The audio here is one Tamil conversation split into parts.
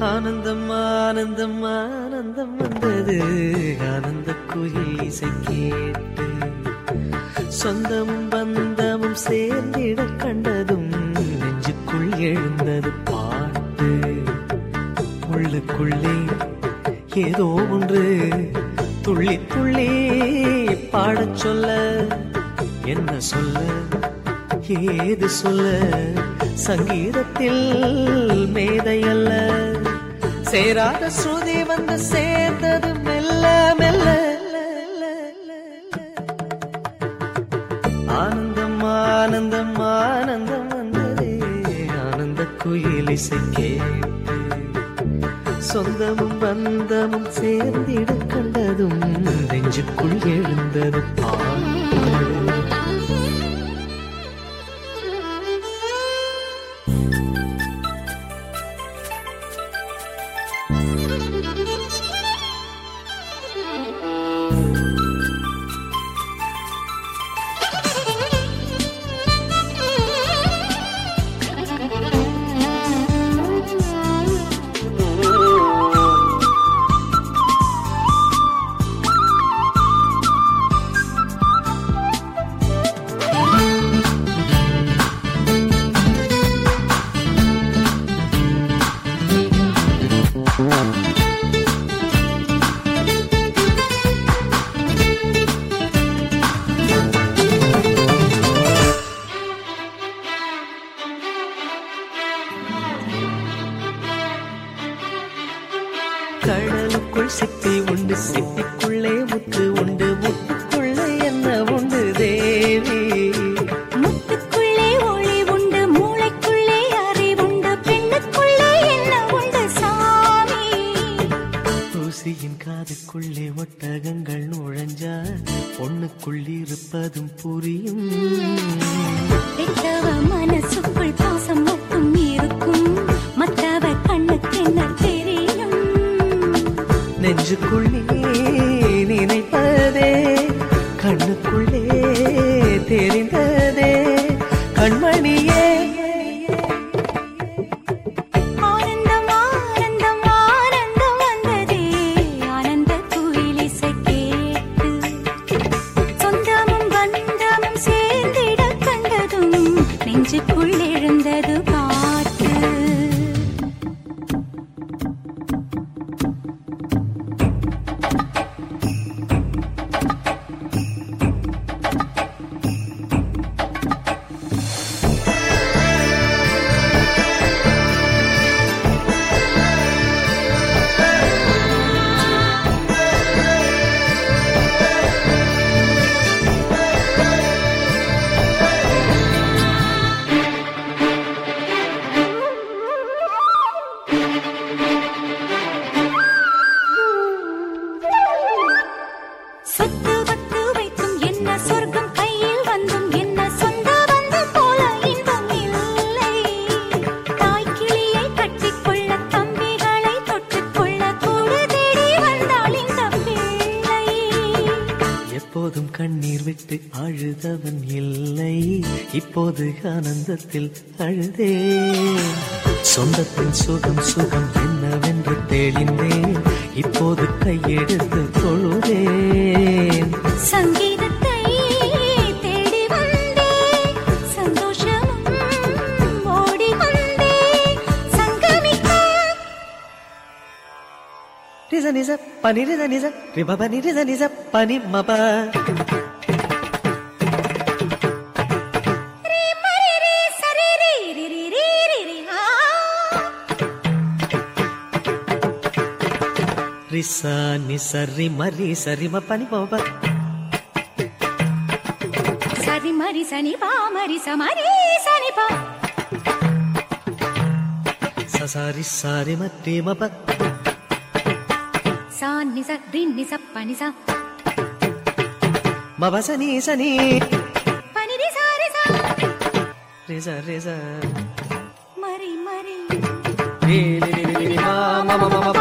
ஆனந்தம் ஆனந்தம் ஆனந்தம் வந்தது. ஆனந்த குயில் இசை கேட்டு சொந்தமும் பந்தமும் சேர்ந்திட கண்டதும் நெஞ்சுக்குள் எழுந்தது பாட்டு. உள்ளுக்குள்ளே ஏதோ ஒன்று துள்ளி துள்ளி பாடச் சொல்ல என்ன சொல்ல ஏது சொல்ல சங்கீதத்தில் மேதையல்ல. சேராத ஸ்ருதி வந்து சேர்ந்தது மெல்ல மெல்ல ஆனந்தம் ஆனந்தம் ஆனந்தம் வந்ததே. ஆனந்த குயில் இசை கேட்டு சொந்தமும் பந்தமும் சேர்ந்திட கண்டதும் நெஞ்சுக்குள் எழுந்தது பாட்டு கடலுக்குள் சிப்பி உண்டு சிப்பிக்குள்ளே முத்து உண்டு. தூசியின் ஒட்டகங்கள் நுழைஞ்சா பொண்ணுக்குள் இருப்பதும் புரியும். நெஞ்சுக்குள் விட்டு அழுதவன் இல்லை. இப்போது ஆனந்தத்தில் அழுதே சொந்தத்தின் சுகம் சுகம் என்னவென்று தெளிந்தேன் இப்போது கையெடுத்து தொழுதேன். சங்கீதத்தை தேடி வந்தே சந்தோஷமும் ஓடி வந்தே சங்கமிக்க நிச நிச பனி நிச రిస నిసరి మరి సరిమ పని బాబ సరి మరి సని పా మరి సమరి సని పా ససారి సారి మత్తి మప సా నిస దిన్ని స మబ సని సని పని రి సారి సా రిస రిస మరి మరి రే రే రే మా మా మా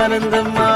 ஆனந்தம்மா